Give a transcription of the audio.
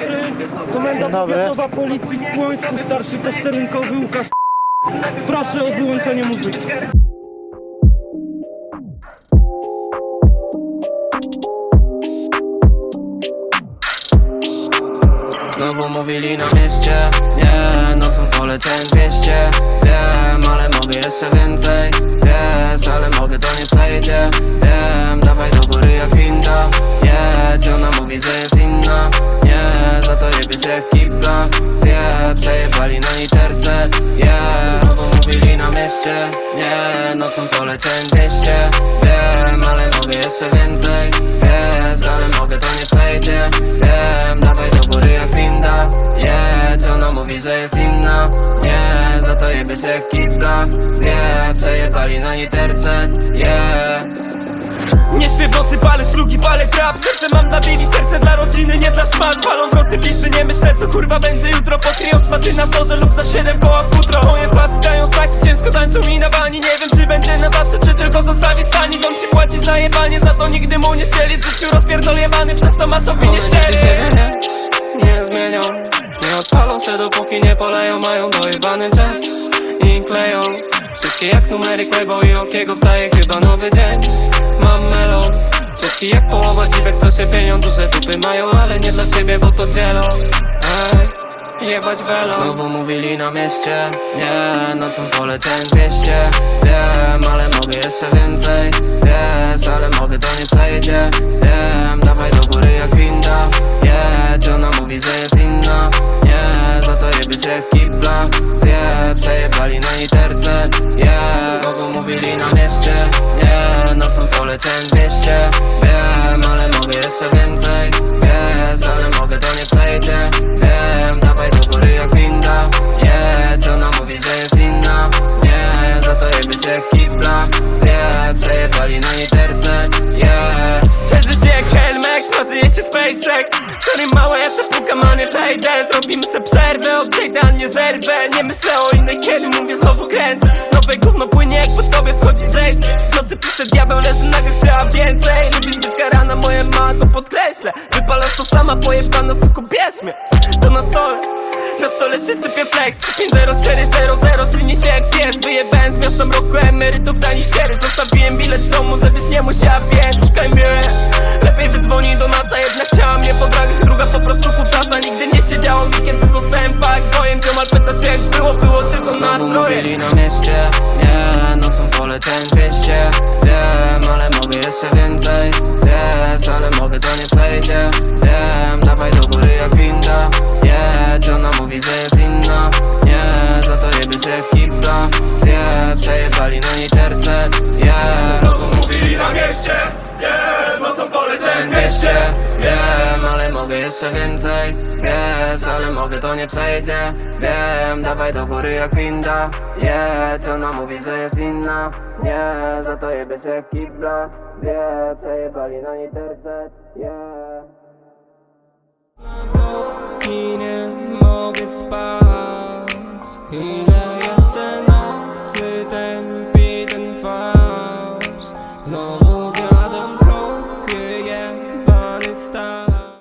dobry. Komendant dobry. powiatowa policji w Płocku, starszy posterunkowy Łukasz. Proszę o wyłączenie muzyki. Znowu mówili na mieście Nie, nocą poleciałem 200 Wiem, ale mogę jeszcze więcej Wiesz, ale mogę to nie przejdzie kiblach Zje, przejebali na literce Yeah, znowu mówili na mieście Nie, nocą poleciałem 200 Wiem, ale mogę jeszcze więcej Wiesz, ale mogę to nie przejdzie. Wiem, dawaj do góry jak winda Jedź, ona mówi, że jest inna Nie, za to jebie się w kiblach. Zje, przejebali na literce Yeah. Nie śpię w nocy, palę szlugi, palę trap. Serce mam dla baby, serce dla rodziny, nie dla szmat Palą wroty kurwa będzie jutro Pokryją szmaty na zorze lub za siedem koła futro. Moje fasy dają znaki, ciężko tańczą mi na bani. Nie wiem czy będzie na zawsze, czy tylko zostawi stani. Wam ci płaci za jebanie, za to nigdy mu nie ścieli. W życiu rozpierdolewany, przez to One nigdy ścieli nie, nie zmienią Nie odpalą się dopóki nie poleją. Mają dojebany jazz i kleją. Szybkie jak numery Quebo i Okiego Wstaje chyba nowy dzień. Mam melon Słodki jak połowa dziwek co się pienią Duże dupy mają, ale nie dla siebie, bo to dzielą Ej, jebać welo Znowu mówili na mieście. Nie, nocą poleciałem 200 Wiem, ale mogę jeszcze więcej. Wiesz, ale mogę to nie przejdzie. Wiem, dawaj do góry jak winda. Jedź, ona mówi, że jest inna. Nie, za to jebie się w kiblach Zje, przejebali na literce Yeah, znowu mówili na mieście. Nie, nocą poleciałem 200 SpaceX Sorry małe, ja se pukam, a nie payday Zrobimy se przerwę, odejdę, a nie zerwę. Nie myślę o innej, kiedy mówię znowu kręcę. Nowe gówno płynie, jak po tobie wchodzi zejście. W nocy pisze diabeł, leży nagle, chciała więcej. Lubisz być karana, moja ma to podkreślę. Wypalasz to sama, pojebana, suko, bierz mnie. To na stole na stole się sypie flex. 350400 Słynie się jak pies. Wyjebałem z miasta mroku emerytów tani ściery. Zostawiłem bilet w domu, żebyś nie musiała biec. Szukaj mnie prostu kutasa Nigdy nie siedziało mi, kiedy zostałem pak bojem. Ziomal pyta się jak było, było tylko Znowu nastroje. Mówili na mieście Nie, nocą poleciałem 200 Wiem, ale mogę jeszcze więcej. Wiesz, ale mogę to nie przejdzie. Wiem, dawaj do góry jak winda. Jedź, ona mówi, że jest jeszcze więcej. Wiesz, ale mogę to nie przejdzie. Wiem, dawaj do góry jak winda. Jedź, ona mówi, że jest inna. Nie, za to jebie się w kibla. Wie, przejebali na niej tercet Yeah I nie mogę spać. Ile jeszcze nocy tępi ten fałsz Znowu